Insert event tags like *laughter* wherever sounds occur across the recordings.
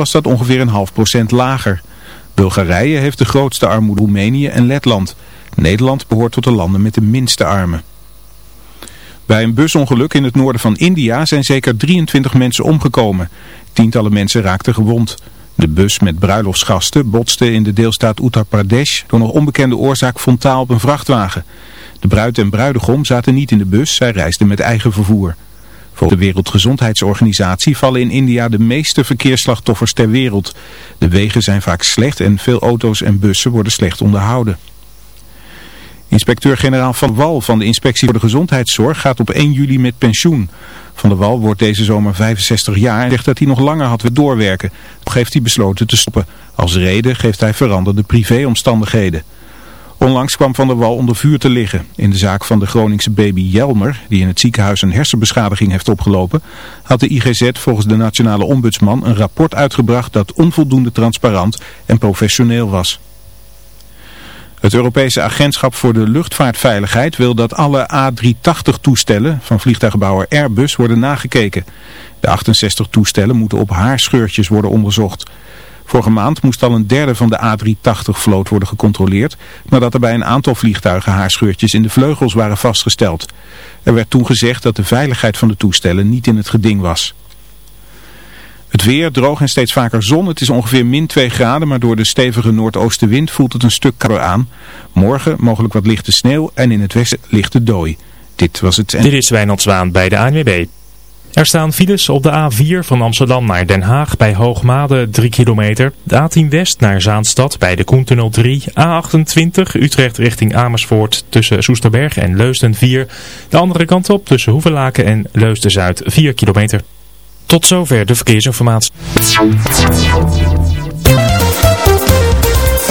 was dat ongeveer een half procent lager. Bulgarije heeft de grootste armoede, Roemenië en Letland. Nederland behoort tot de landen met de minste armen. Bij een busongeluk in het noorden van India zijn zeker 23 mensen omgekomen. Tientallen mensen raakten gewond. De bus met bruiloftsgasten botste in de deelstaat Uttar Pradesh door nog onbekende oorzaak frontaal op een vrachtwagen. De bruid en bruidegom zaten niet in de bus, zij reisden met eigen vervoer. Volgens de Wereldgezondheidsorganisatie vallen in India de meeste verkeersslachtoffers ter wereld. De wegen zijn vaak slecht en veel auto's en bussen worden slecht onderhouden. Inspecteur-generaal Van Wal van de Inspectie voor de Gezondheidszorg gaat op 1 juli met pensioen. Van der Wal wordt deze zomer 65 jaar en zegt dat hij nog langer had willen doorwerken. Toch heeft hij besloten te stoppen. Als reden geeft hij veranderde privéomstandigheden. Onlangs kwam Van der Wal onder vuur te liggen. In de zaak van de Groningse baby Jelmer, die in het ziekenhuis een hersenbeschadiging heeft opgelopen, had de IGZ volgens de nationale ombudsman een rapport uitgebracht dat onvoldoende transparant en professioneel was. Het Europese Agentschap voor de Luchtvaartveiligheid wil dat alle A380-toestellen van vliegtuigbouwer Airbus worden nagekeken. De 68 toestellen moeten op haarscheurtjes worden onderzocht. Vorige maand moest al een derde van de A380-vloot worden gecontroleerd, nadat er bij een aantal vliegtuigen haarscheurtjes in de vleugels waren vastgesteld. Er werd toen gezegd dat de veiligheid van de toestellen niet in het geding was. Het weer, droog en steeds vaker zon. Het is ongeveer min 2 graden, maar door de stevige noordoostenwind voelt het een stuk kouder aan. Morgen mogelijk wat lichte sneeuw en in het westen lichte dooi. Dit was het... Dit is Wijnald Zwaan bij de ANWB. Er staan files op de A4 van Amsterdam naar Den Haag bij Hoogmade 3 kilometer. De A10 West naar Zaanstad bij de Koentunnel 3. A28 Utrecht richting Amersfoort tussen Soesterberg en Leusden 4. De andere kant op tussen Hoevelaken en Leusden-Zuid 4 kilometer. Tot zover de verkeersinformatie.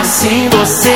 Assim você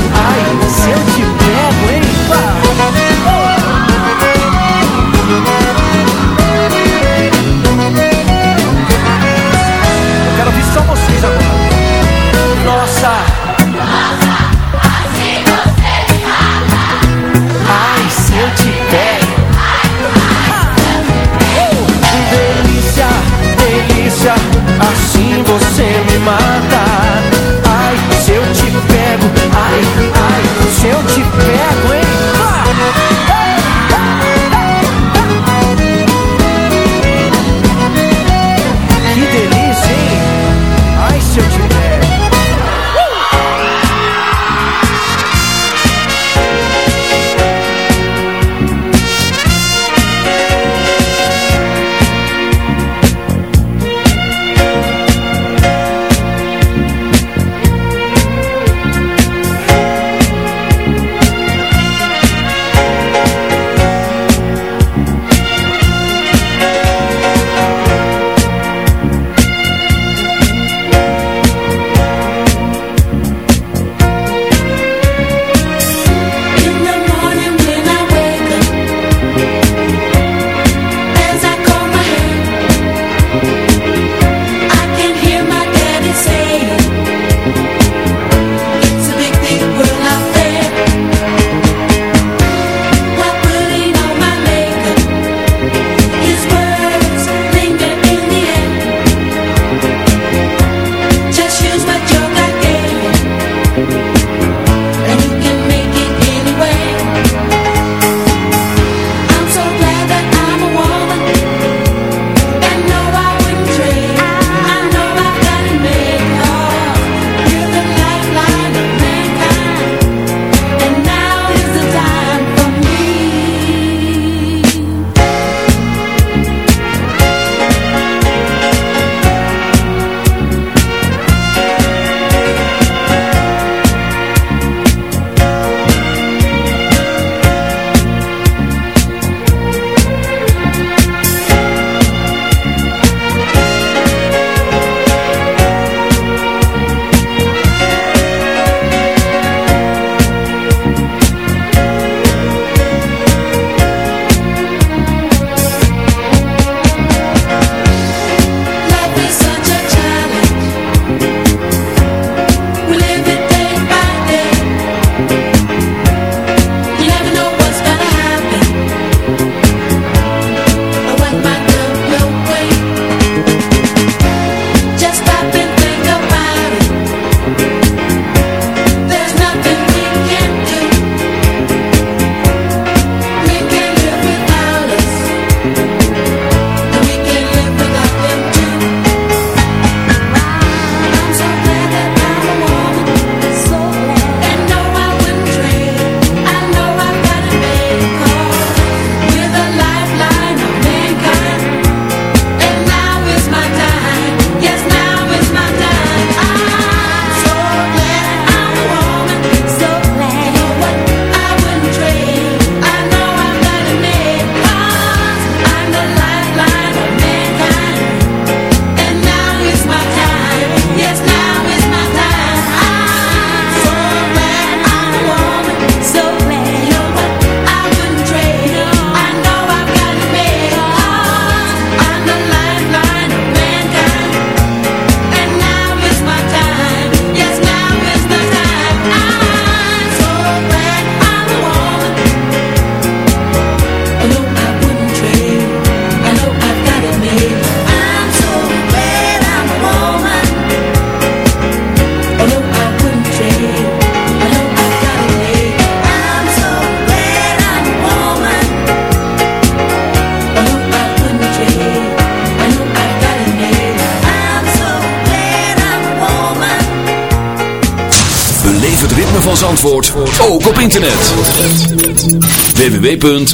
te pego, hein?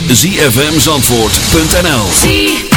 www.zfmzandvoort.nl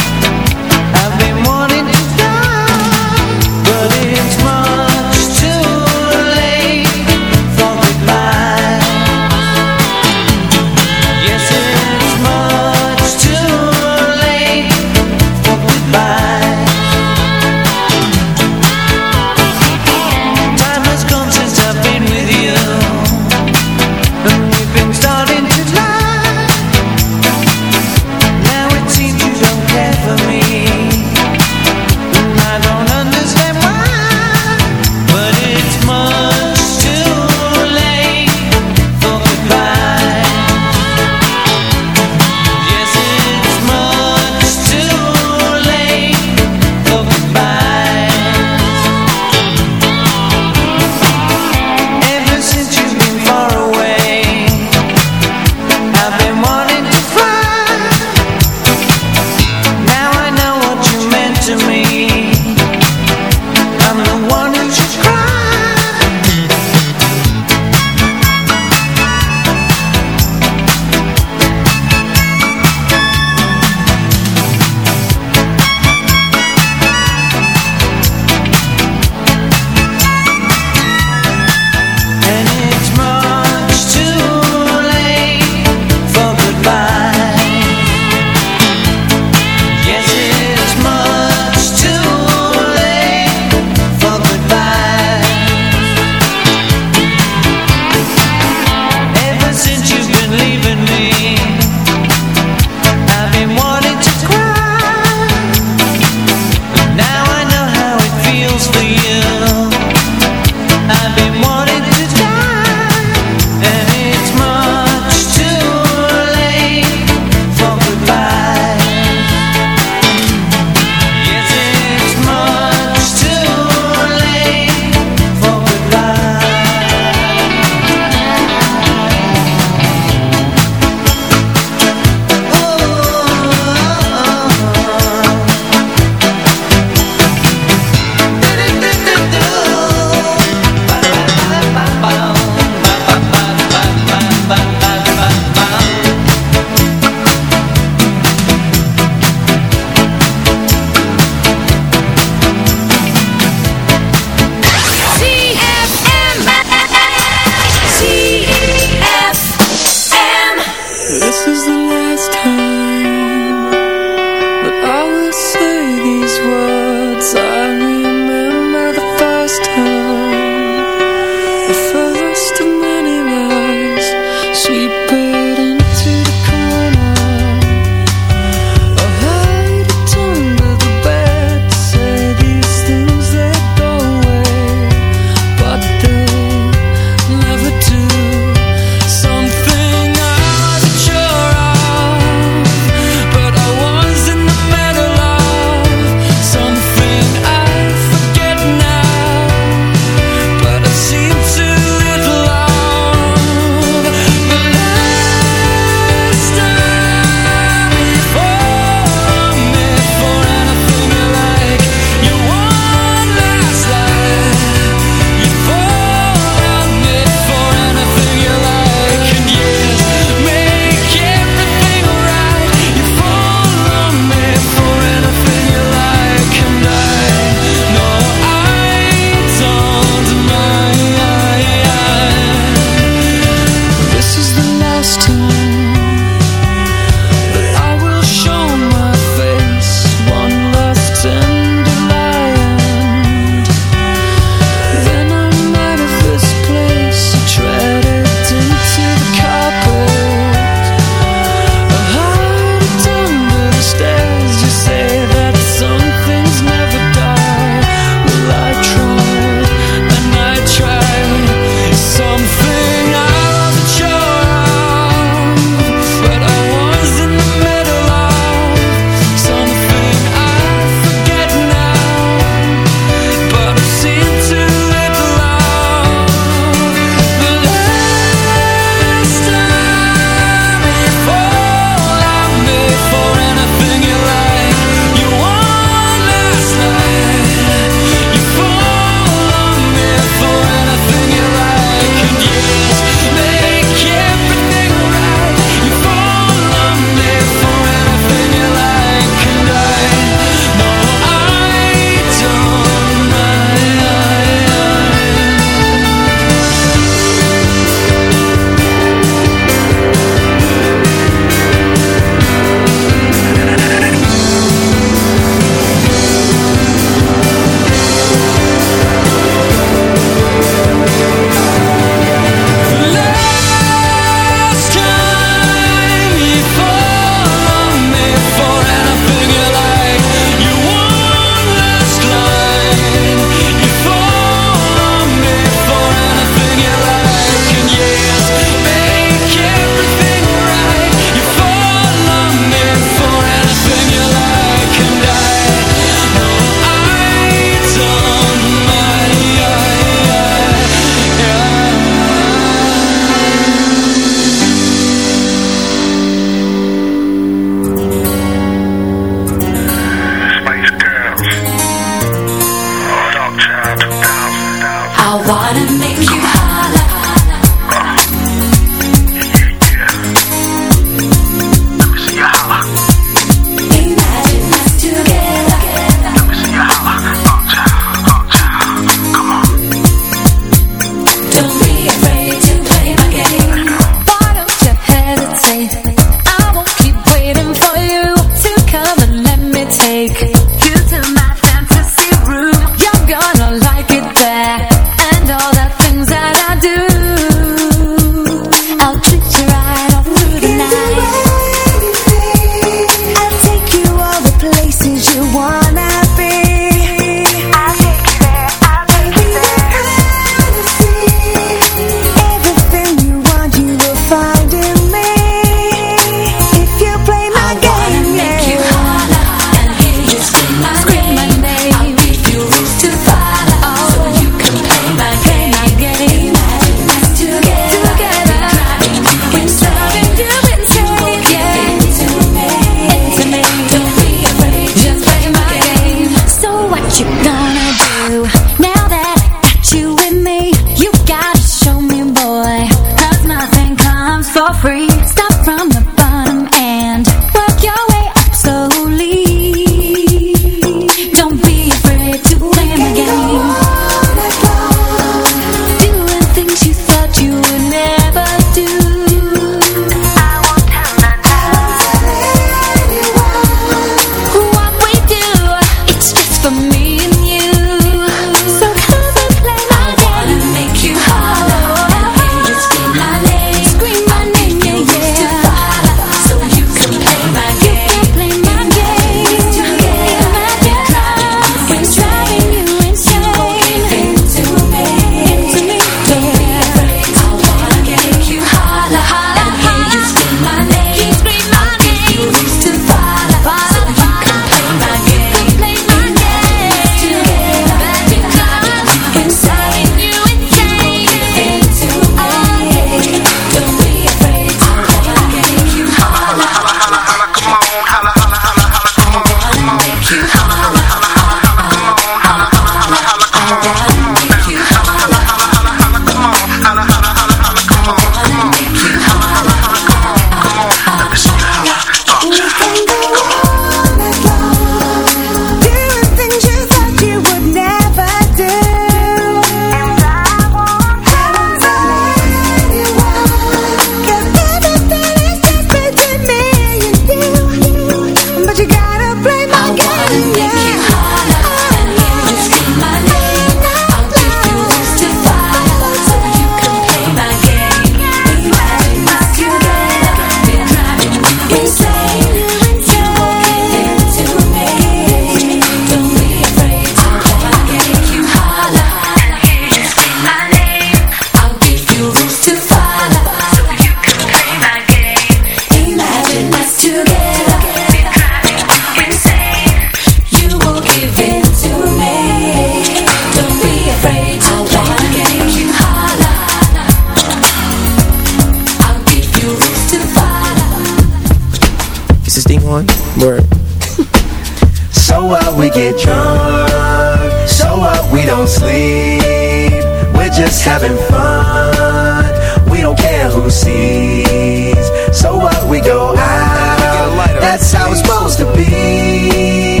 that's how it's supposed to be.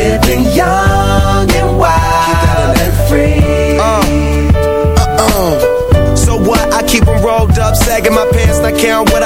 Living young and wild and free. Uh, so what? I keep 'em rolled up, sagging my pants, not caring what I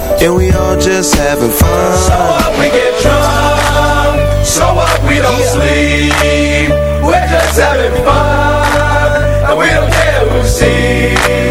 and we all just having fun. So what we get drunk, so what we don't sleep. We're just having fun, and we don't care who sees.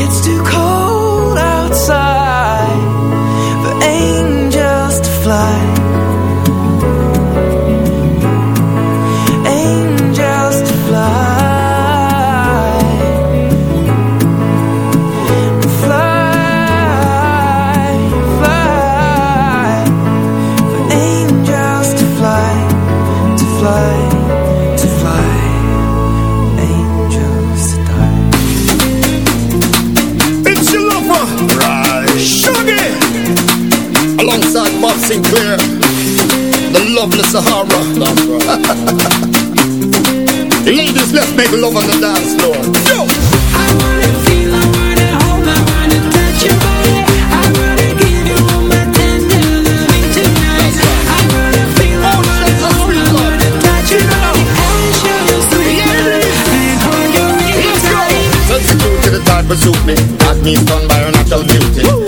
It's too cold the Sahara. *laughs* Ladies, let's make love on the dance floor. Yo. Sensitive to the type of suit me Got me stunned by her natural beauty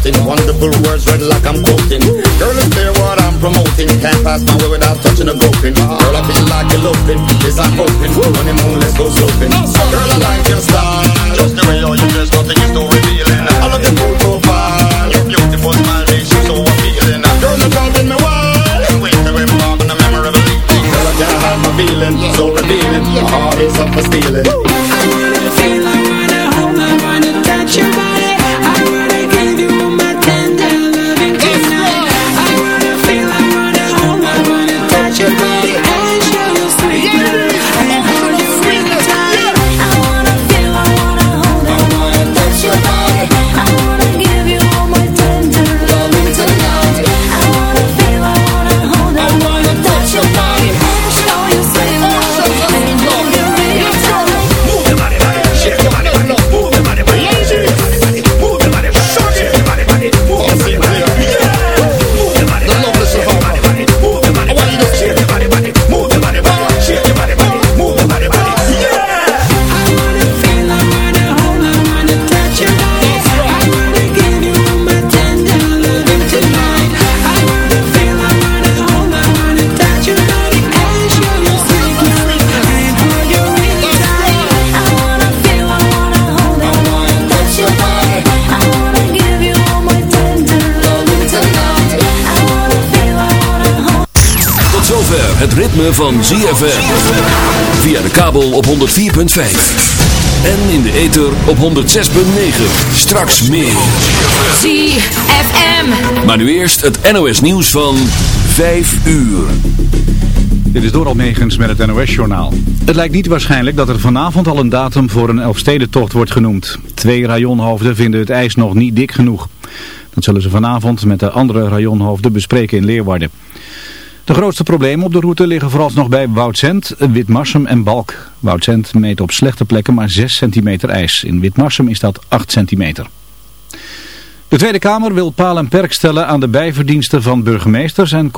like Wonderful words read like I'm quoting. Girl, it's clear what I'm promoting. Can't pass my way without touching a groping. Girl, I feel like eloping Yes, I'm hoping. Honeymoon, let's go sloping. Girl, I like your style. Just the way how you dress Nothing is too revealing I love your cool profile. Your beautiful smile makes you so appealing. Girl, you're driving me wild. Can't wait to embark on a memorable evening. Girl, I can't hide my feeling. So revealing. My heart is up for stealing van ZFM. Via de kabel op 104.5. En in de ether op 106.9. Straks meer. ZFM. Maar nu eerst het NOS nieuws van 5 uur. Dit is Doral Megens met het NOS-journaal. Het lijkt niet waarschijnlijk dat er vanavond al een datum voor een Elfstedentocht wordt genoemd. Twee rajonhoofden vinden het ijs nog niet dik genoeg. Dat zullen ze vanavond met de andere rajonhoofden bespreken in Leeuwarden. Grootste problemen op de route liggen vooralsnog bij Woudsend, Witmarsum en Balk. Woudsend meet op slechte plekken maar 6 centimeter ijs. In Witmarsum is dat 8 centimeter. De Tweede Kamer wil paal en perk stellen aan de bijverdiensten van burgemeesters en